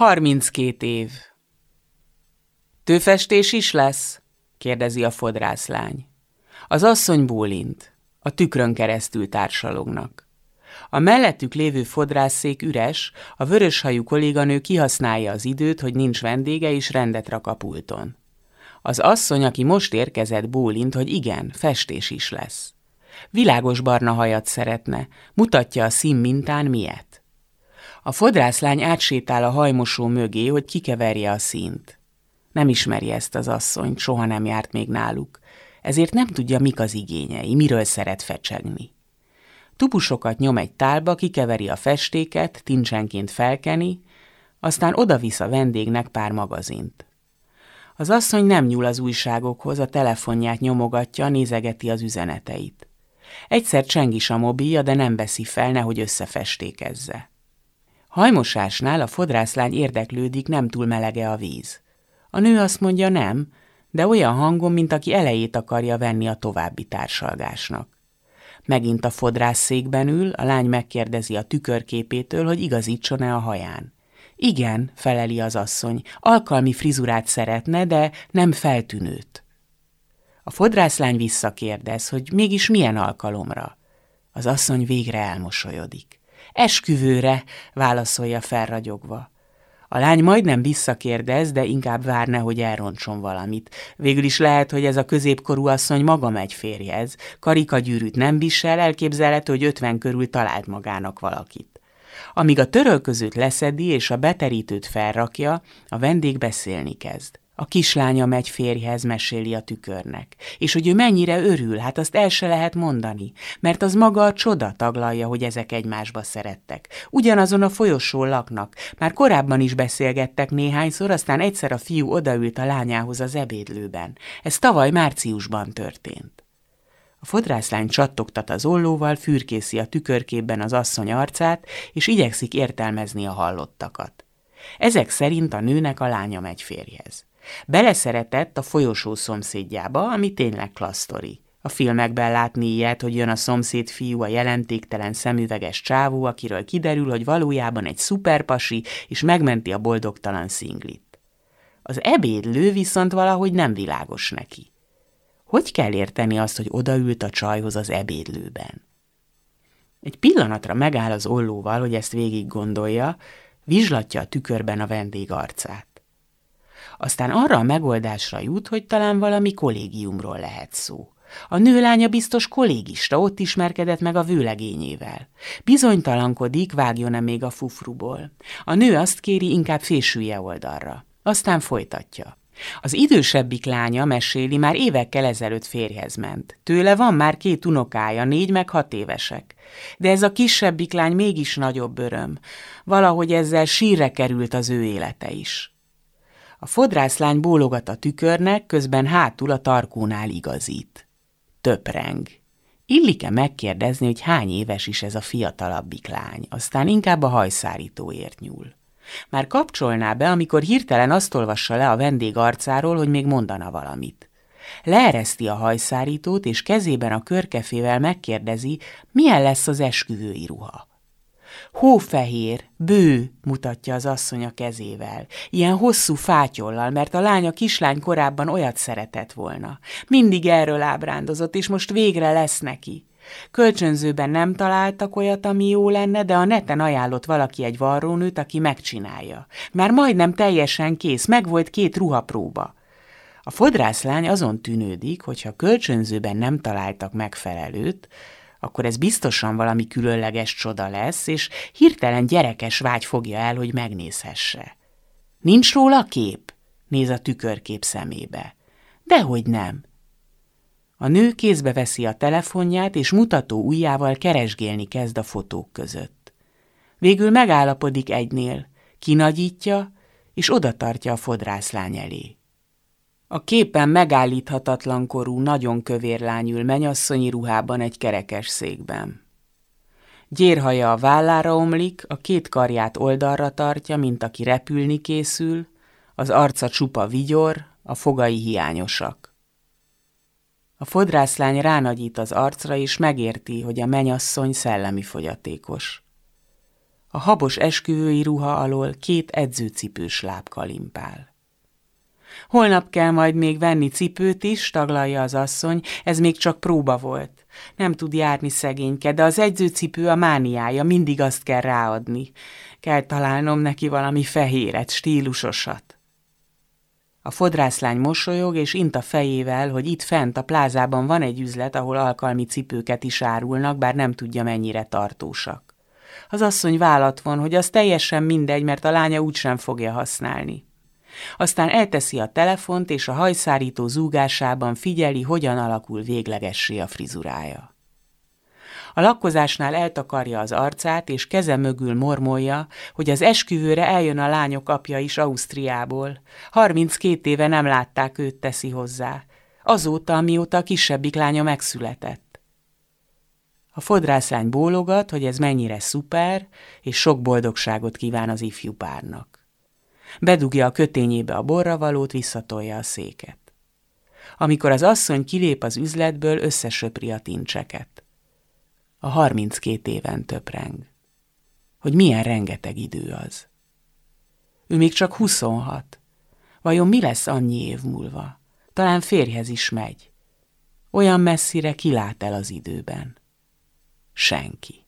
Harminckét év. Tőfestés is lesz? kérdezi a fodrászlány. Az asszony bólint. A tükrön keresztül társalognak. A mellettük lévő fodrászszék üres, a vöröshajú kolléganő kihasználja az időt, hogy nincs vendége, és rendet rak a pulton. Az asszony, aki most érkezett, bólint, hogy igen, festés is lesz. Világos barna hajat szeretne, mutatja a szín mintán miért. A fodrászlány átsétál a hajmosó mögé, hogy kikeverje a színt. Nem ismeri ezt az asszonyt, soha nem járt még náluk, ezért nem tudja, mik az igényei, miről szeret fecsegni. Tupusokat nyom egy tálba, kikeveri a festéket, tincsenként felkeni, aztán odavisz a vendégnek pár magazint. Az asszony nem nyúl az újságokhoz, a telefonját nyomogatja, nézegeti az üzeneteit. Egyszer cseng is a mobilja, de nem veszi fel, nehogy összefestékezze. Hajmosásnál a fodrászlány érdeklődik, nem túl melege a víz. A nő azt mondja nem, de olyan hangon, mint aki elejét akarja venni a további társalgásnak. Megint a fodrász székben ül, a lány megkérdezi a tükörképétől, hogy igazítson-e a haján. Igen, feleli az asszony, alkalmi frizurát szeretne, de nem feltűnőt. A fodrászlány visszakérdez, hogy mégis milyen alkalomra. Az asszony végre elmosolyodik. Esküvőre, válaszolja felragyogva. A lány majdnem visszakérdez, de inkább vár hogy elrontson valamit. Végül is lehet, hogy ez a középkorú asszony maga megy férjhez. Karikagyűrűt nem visel, elképzelhető, hogy ötven körül talált magának valakit. Amíg a törölközőt leszedi és a beterítőt felrakja, a vendég beszélni kezd. A kislánya megy férjhez, meséli a tükörnek. És hogy ő mennyire örül, hát azt el se lehet mondani, mert az maga a csoda taglalja, hogy ezek egymásba szerettek. Ugyanazon a folyosón laknak, már korábban is beszélgettek néhányszor, aztán egyszer a fiú odaült a lányához az ebédlőben. Ez tavaly márciusban történt. A fodrászlány csattogtat az ollóval, fürkészi a tükörképben az asszony arcát, és igyekszik értelmezni a hallottakat. Ezek szerint a nőnek a lánya megy férjhez. Beleszeretett a folyosó szomszédjába, ami tényleg klasztori. A filmekben látni ilyet, hogy jön a szomszéd fiú, a jelentéktelen szemüveges csávó, akiről kiderül, hogy valójában egy szuperpasi, és megmenti a boldogtalan szinglit. Az ebédlő viszont valahogy nem világos neki. Hogy kell érteni azt, hogy odaült a csajhoz az ebédlőben? Egy pillanatra megáll az ollóval, hogy ezt végig gondolja, vizslatja a tükörben a vendég arcát. Aztán arra a megoldásra jut, hogy talán valami kollégiumról lehet szó. A nőlánya biztos kollégista, ott ismerkedett meg a vőlegényével. Bizonytalankodik, vágjon-e még a fufruból. A nő azt kéri, inkább fésülje oldalra. Aztán folytatja. Az idősebbik lánya meséli, már évekkel ezelőtt férjhez ment. Tőle van már két unokája, négy meg hat évesek. De ez a kisebbik lány mégis nagyobb öröm. Valahogy ezzel sírre került az ő élete is. A fodrászlány bólogat a tükörnek, közben hátul a tarkónál igazít. Töpreng. Illike megkérdezni, hogy hány éves is ez a fiatalabbik lány, aztán inkább a hajszárítóért nyúl. Már kapcsolná be, amikor hirtelen azt olvassa le a vendég arcáról, hogy még mondana valamit. Leereszti a hajszárítót, és kezében a körkefével megkérdezi, milyen lesz az esküvői ruha. Hófehér, bő, mutatja az asszony a kezével, ilyen hosszú fátyollal, mert a lánya kislány korábban olyat szeretett volna. Mindig erről ábrándozott, és most végre lesz neki. Kölcsönzőben nem találtak olyat, ami jó lenne, de a neten ajánlott valaki egy varrónőt, aki megcsinálja. Már majdnem teljesen kész, meg volt két ruhapróba. A fodrászlány azon tűnődik, hogyha kölcsönzőben nem találtak megfelelőt, akkor ez biztosan valami különleges csoda lesz, és hirtelen gyerekes vágy fogja el, hogy megnézhesse. Nincs róla kép? Néz a tükörkép szemébe. Dehogy nem. A nő kézbe veszi a telefonját, és mutató ujjával keresgélni kezd a fotók között. Végül megállapodik egynél, kinagyítja, és odatartja a fodrászlány elé. A képen megállíthatatlan korú, nagyon kövér lány ül ruhában egy kerekes székben. Gyérhaja a vállára omlik, a két karját oldalra tartja, mint aki repülni készül, az arca csupa vigyor, a fogai hiányosak. A fodrászlány ránagyít az arcra, és megérti, hogy a menyasszony szellemi fogyatékos. A habos esküvői ruha alól két edzőcipős láb kalimpál. Holnap kell majd még venni cipőt is, taglalja az asszony, ez még csak próba volt. Nem tud járni szegényke, de az edzőcipő a mániája, mindig azt kell ráadni. Kell találnom neki valami fehéret, stílusosat. A fodrászlány mosolyog és int a fejével, hogy itt fent a plázában van egy üzlet, ahol alkalmi cipőket is árulnak, bár nem tudja mennyire tartósak. Az asszony vállat von, hogy az teljesen mindegy, mert a lánya úgysem fogja használni. Aztán elteszi a telefont, és a hajszárító zúgásában figyeli, hogyan alakul véglegessé a frizurája. A lakkozásnál eltakarja az arcát, és keze mögül mormolja, hogy az esküvőre eljön a lányok apja is Ausztriából. 32 éve nem látták őt, teszi hozzá. Azóta, amióta a kisebbik lánya megszületett. A fodrászány bólogat, hogy ez mennyire szuper, és sok boldogságot kíván az ifjú párnak. Bedugja a kötényébe a borravalót, visszatolja a széket. Amikor az asszony kilép az üzletből, összesöpri a tincseket. A harminckét éven töpreng. Hogy milyen rengeteg idő az. Ő még csak huszonhat. Vajon mi lesz annyi év múlva? Talán férjhez is megy. Olyan messzire kilát el az időben. Senki.